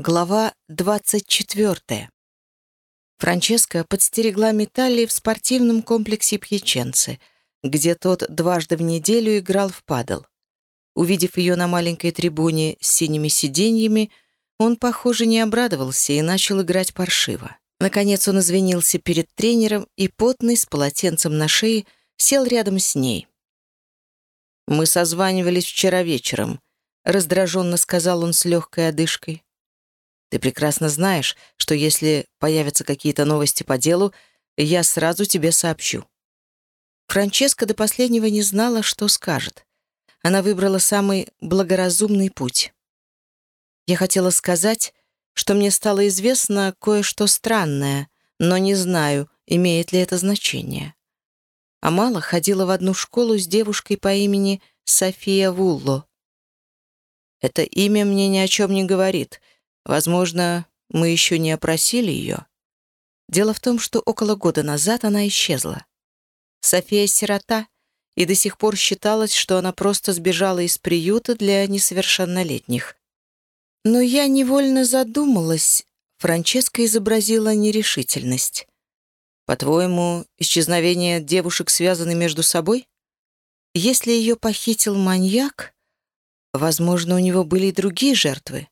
Глава 24. Франческа подстерегла Металли в спортивном комплексе Пьяченцы, где тот дважды в неделю играл в падал. Увидев ее на маленькой трибуне с синими сиденьями, он, похоже, не обрадовался и начал играть паршиво. Наконец он извинился перед тренером и, потный, с полотенцем на шее, сел рядом с ней. «Мы созванивались вчера вечером», — раздраженно сказал он с легкой одышкой. Ты прекрасно знаешь, что если появятся какие-то новости по делу, я сразу тебе сообщу». Франческа до последнего не знала, что скажет. Она выбрала самый благоразумный путь. Я хотела сказать, что мне стало известно кое-что странное, но не знаю, имеет ли это значение. Амала ходила в одну школу с девушкой по имени София Вулло. Это имя мне ни о чем не говорит, Возможно, мы еще не опросили ее. Дело в том, что около года назад она исчезла. София — сирота, и до сих пор считалось, что она просто сбежала из приюта для несовершеннолетних. Но я невольно задумалась. Франческа изобразила нерешительность. По-твоему, исчезновение девушек связаны между собой? Если ее похитил маньяк, возможно, у него были и другие жертвы.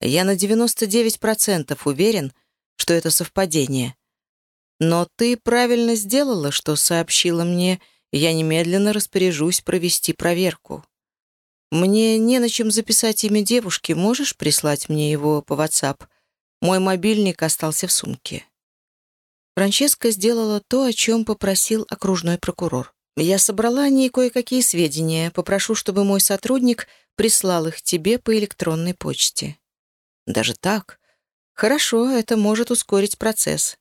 Я на 99% уверен, что это совпадение. Но ты правильно сделала, что сообщила мне, я немедленно распоряжусь провести проверку. Мне не на чем записать имя девушки, можешь прислать мне его по WhatsApp? Мой мобильник остался в сумке. Франческа сделала то, о чем попросил окружной прокурор. Я собрала о ней кое-какие сведения, попрошу, чтобы мой сотрудник прислал их тебе по электронной почте. Даже так? Хорошо, это может ускорить процесс.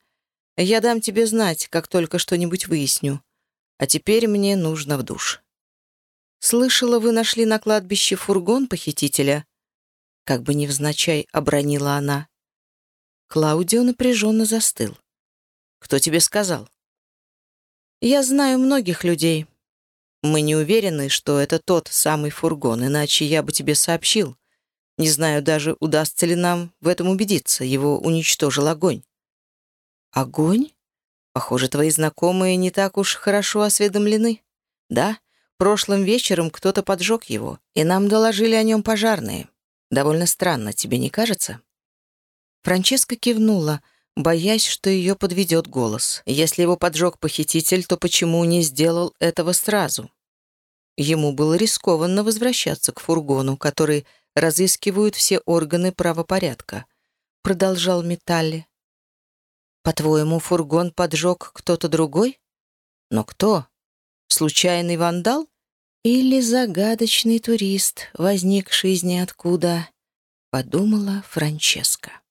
Я дам тебе знать, как только что-нибудь выясню. А теперь мне нужно в душ. Слышала, вы нашли на кладбище фургон похитителя? Как бы невзначай обронила она. Клаудио напряженно застыл. Кто тебе сказал? Я знаю многих людей. Мы не уверены, что это тот самый фургон, иначе я бы тебе сообщил. Не знаю даже, удастся ли нам в этом убедиться. Его уничтожил огонь. Огонь? Похоже, твои знакомые не так уж хорошо осведомлены. Да, прошлым вечером кто-то поджег его, и нам доложили о нем пожарные. Довольно странно, тебе не кажется? Франческа кивнула, боясь, что ее подведет голос. Если его поджег похититель, то почему не сделал этого сразу? Ему было рискованно возвращаться к фургону, который разыскивают все органы правопорядка», — продолжал Металли. «По-твоему, фургон поджег кто-то другой? Но кто? Случайный вандал? Или загадочный турист, возникший из ниоткуда?» — подумала Франческа.